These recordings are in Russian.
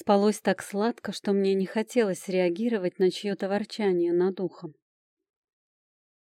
Спалось так сладко, что мне не хотелось реагировать на чье-то ворчание над ухом.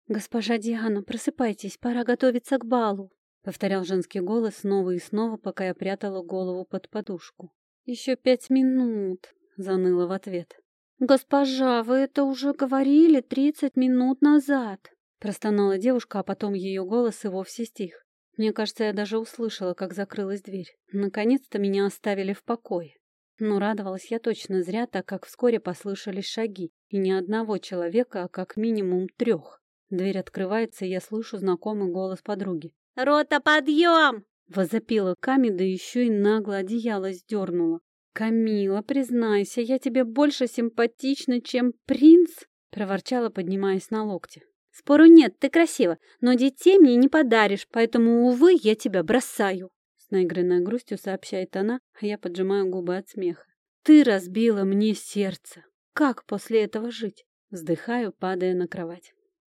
«Госпожа Диана, просыпайтесь, пора готовиться к балу», — повторял женский голос снова и снова, пока я прятала голову под подушку. «Еще пять минут», — заныла в ответ. «Госпожа, вы это уже говорили тридцать минут назад», — простонала девушка, а потом ее голос и вовсе стих. Мне кажется, я даже услышала, как закрылась дверь. Наконец-то меня оставили в покое. Но радовалась я точно зря, так как вскоре послышались шаги, и не одного человека, а как минимум трех. Дверь открывается, и я слышу знакомый голос подруги. «Рота, подъем!» Возопила Ками, да еще и нагло одеяло сдернула. «Камила, признайся, я тебе больше симпатична, чем принц?» проворчала, поднимаясь на локте. «Спору нет, ты красива, но детей мне не подаришь, поэтому, увы, я тебя бросаю». С наигранной грустью сообщает она, а я поджимаю губы от смеха. «Ты разбила мне сердце. Как после этого жить?» Вздыхаю, падая на кровать.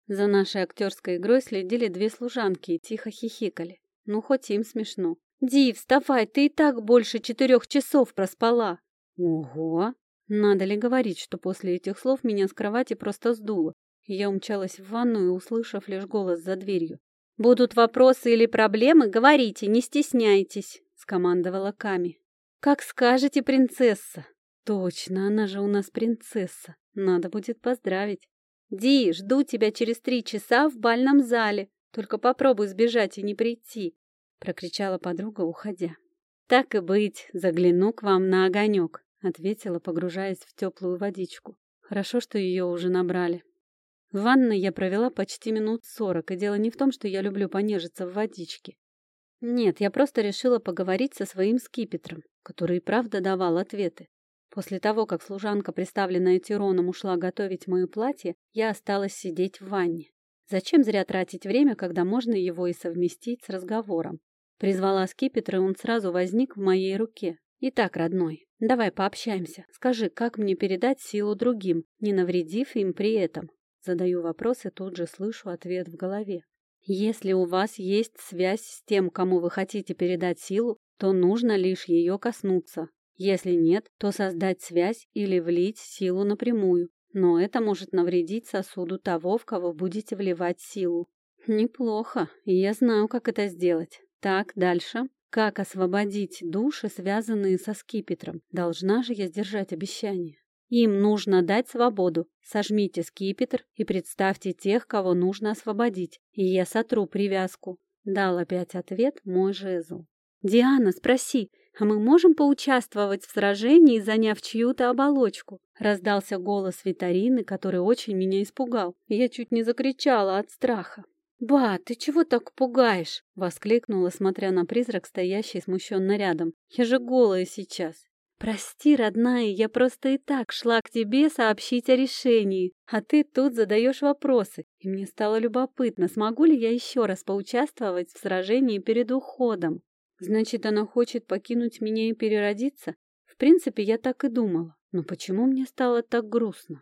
За нашей актерской игрой следили две служанки и тихо хихикали. Ну, хоть им смешно. «Ди, вставай, ты и так больше четырех часов проспала!» «Ого!» Надо ли говорить, что после этих слов меня с кровати просто сдуло, я умчалась в ванную, услышав лишь голос за дверью. «Будут вопросы или проблемы, говорите, не стесняйтесь», — скомандовала Ками. «Как скажете, принцесса!» «Точно, она же у нас принцесса. Надо будет поздравить». «Ди, жду тебя через три часа в бальном зале. Только попробуй сбежать и не прийти», — прокричала подруга, уходя. «Так и быть, загляну к вам на огонек», — ответила, погружаясь в теплую водичку. «Хорошо, что ее уже набрали». В ванной я провела почти минут сорок, и дело не в том, что я люблю понежиться в водичке. Нет, я просто решила поговорить со своим скипетром, который и правда давал ответы. После того, как служанка, представленная Тироном, ушла готовить мое платье, я осталась сидеть в ванне. Зачем зря тратить время, когда можно его и совместить с разговором? Призвала скипетр, и он сразу возник в моей руке. «Итак, родной, давай пообщаемся. Скажи, как мне передать силу другим, не навредив им при этом?» Задаю вопрос и тут же слышу ответ в голове. Если у вас есть связь с тем, кому вы хотите передать силу, то нужно лишь ее коснуться. Если нет, то создать связь или влить силу напрямую. Но это может навредить сосуду того, в кого будете вливать силу. Неплохо, я знаю, как это сделать. Так, дальше. Как освободить души, связанные со скипетром? Должна же я сдержать обещание. Им нужно дать свободу. Сожмите скипетр и представьте тех, кого нужно освободить, и я сотру привязку. Дал опять ответ мой жезл. «Диана, спроси, а мы можем поучаствовать в сражении, заняв чью-то оболочку?» Раздался голос Витарины, который очень меня испугал. Я чуть не закричала от страха. «Ба, ты чего так пугаешь?» — воскликнула, смотря на призрак, стоящий смущенно рядом. «Я же голая сейчас». «Прости, родная, я просто и так шла к тебе сообщить о решении, а ты тут задаешь вопросы, и мне стало любопытно, смогу ли я еще раз поучаствовать в сражении перед уходом. Значит, она хочет покинуть меня и переродиться? В принципе, я так и думала, но почему мне стало так грустно?»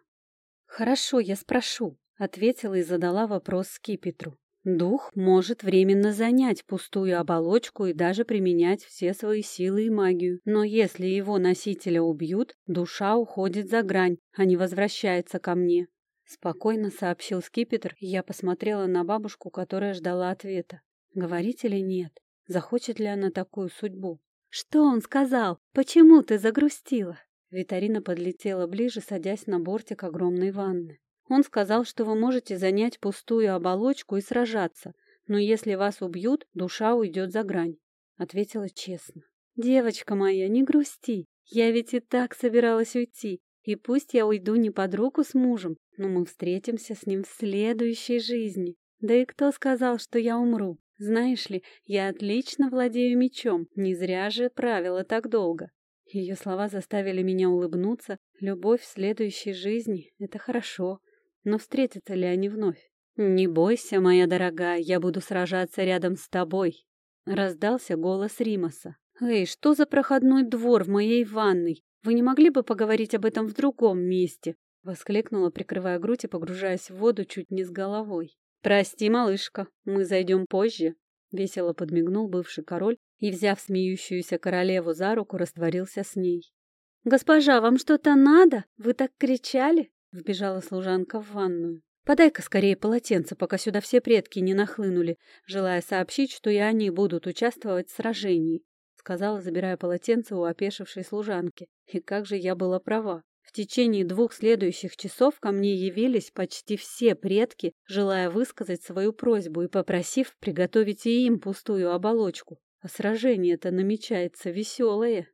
«Хорошо, я спрошу», — ответила и задала вопрос Скипетру. Дух может временно занять пустую оболочку и даже применять все свои силы и магию. Но если его носителя убьют, душа уходит за грань, а не возвращается ко мне. Спокойно сообщил скипетр, и я посмотрела на бабушку, которая ждала ответа. Говорить или нет? Захочет ли она такую судьбу? «Что он сказал? Почему ты загрустила?» Витарина подлетела ближе, садясь на бортик огромной ванны. Он сказал, что вы можете занять пустую оболочку и сражаться, но если вас убьют, душа уйдет за грань. Ответила честно. Девочка моя, не грусти. Я ведь и так собиралась уйти. И пусть я уйду не под руку с мужем, но мы встретимся с ним в следующей жизни. Да и кто сказал, что я умру? Знаешь ли, я отлично владею мечом, не зря же правила так долго. Ее слова заставили меня улыбнуться. Любовь в следующей жизни — это хорошо. Но встретятся ли они вновь? «Не бойся, моя дорогая, я буду сражаться рядом с тобой», — раздался голос Римаса. «Эй, что за проходной двор в моей ванной? Вы не могли бы поговорить об этом в другом месте?» — воскликнула, прикрывая грудь и погружаясь в воду чуть не с головой. «Прости, малышка, мы зайдем позже», — весело подмигнул бывший король и, взяв смеющуюся королеву за руку, растворился с ней. «Госпожа, вам что-то надо? Вы так кричали?» — вбежала служанка в ванную. «Подай-ка скорее полотенце, пока сюда все предки не нахлынули, желая сообщить, что и они будут участвовать в сражении», — сказала, забирая полотенце у опешившей служанки. И как же я была права. В течение двух следующих часов ко мне явились почти все предки, желая высказать свою просьбу и попросив приготовить и им пустую оболочку. А сражение-то намечается веселое.